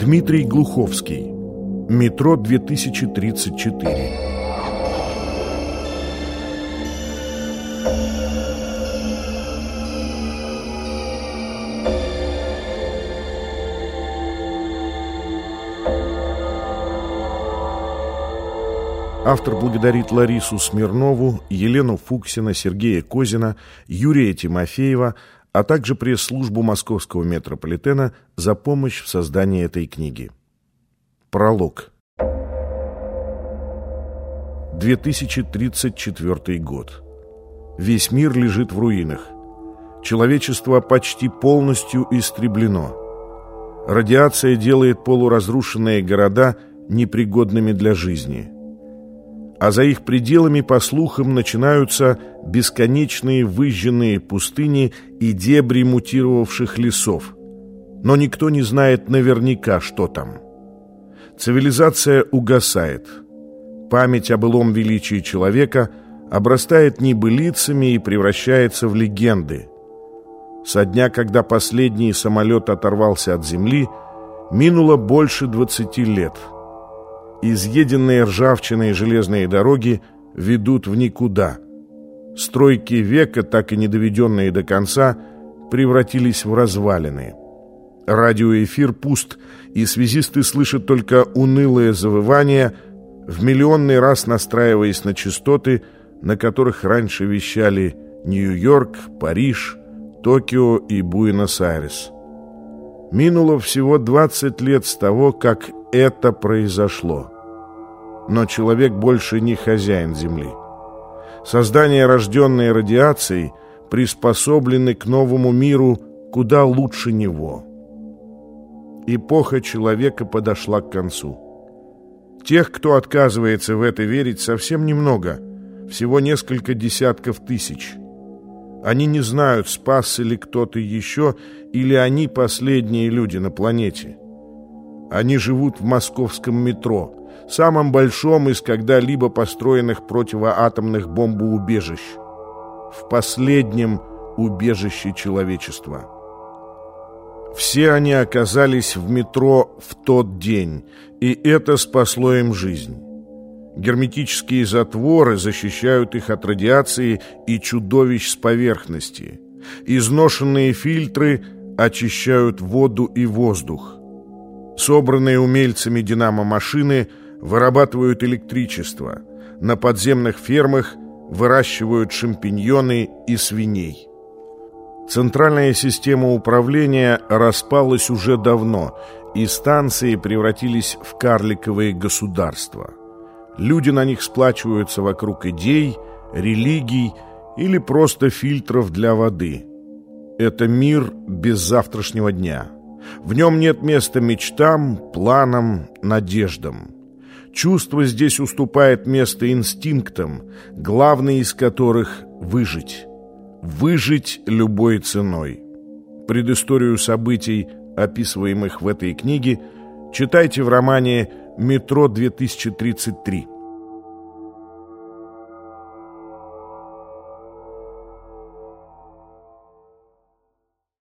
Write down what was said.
Дмитрий Глуховский. Метро 2034. Автор благодарит Ларису Смирнову, Елену Фуксина, Сергея Козина, Юрия Тимофеева, а также пресс-службу московского метрополитена за помощь в создании этой книги. Пролог. 2034 год. Весь мир лежит в руинах. Человечество почти полностью истреблено. Радиация делает полуразрушенные города непригодными для жизни – а за их пределами, по слухам, начинаются бесконечные выжженные пустыни и дебри мутировавших лесов. Но никто не знает наверняка, что там. Цивилизация угасает. Память о былом величии человека обрастает небылицами и превращается в легенды. Со дня, когда последний самолет оторвался от земли, минуло больше 20 лет – Изъеденные ржавчиной железные дороги ведут в никуда. Стройки века, так и не доведенные до конца, превратились в развалины. Радиоэфир пуст, и связисты слышат только унылое завывание, в миллионный раз настраиваясь на частоты, на которых раньше вещали Нью-Йорк, Париж, Токио и Буэнос-Айрес. Минуло всего 20 лет с того, как это произошло. Но человек больше не хозяин Земли. Создания, рожденные радиацией, приспособлены к новому миру куда лучше него. Эпоха человека подошла к концу. Тех, кто отказывается в это верить, совсем немного, всего несколько десятков тысяч. Они не знают, спасся ли кто-то еще, или они последние люди на планете. Они живут в московском метро, самом большом из когда-либо построенных противоатомных бомбоубежищ. В последнем убежище человечества. Все они оказались в метро в тот день, и это спасло им жизнь. Герметические затворы защищают их от радиации и чудовищ с поверхности. Изношенные фильтры очищают воду и воздух. Собранные умельцами динамо-машины вырабатывают электричество. На подземных фермах выращивают шампиньоны и свиней. Центральная система управления распалась уже давно, и станции превратились в карликовые государства. Люди на них сплачиваются вокруг идей, религий или просто фильтров для воды. Это мир без завтрашнего дня. В нем нет места мечтам, планам, надеждам. Чувство здесь уступает место инстинктам, главный из которых – выжить. Выжить любой ценой. Предысторию событий, описываемых в этой книге, читайте в романе «Метро 2033».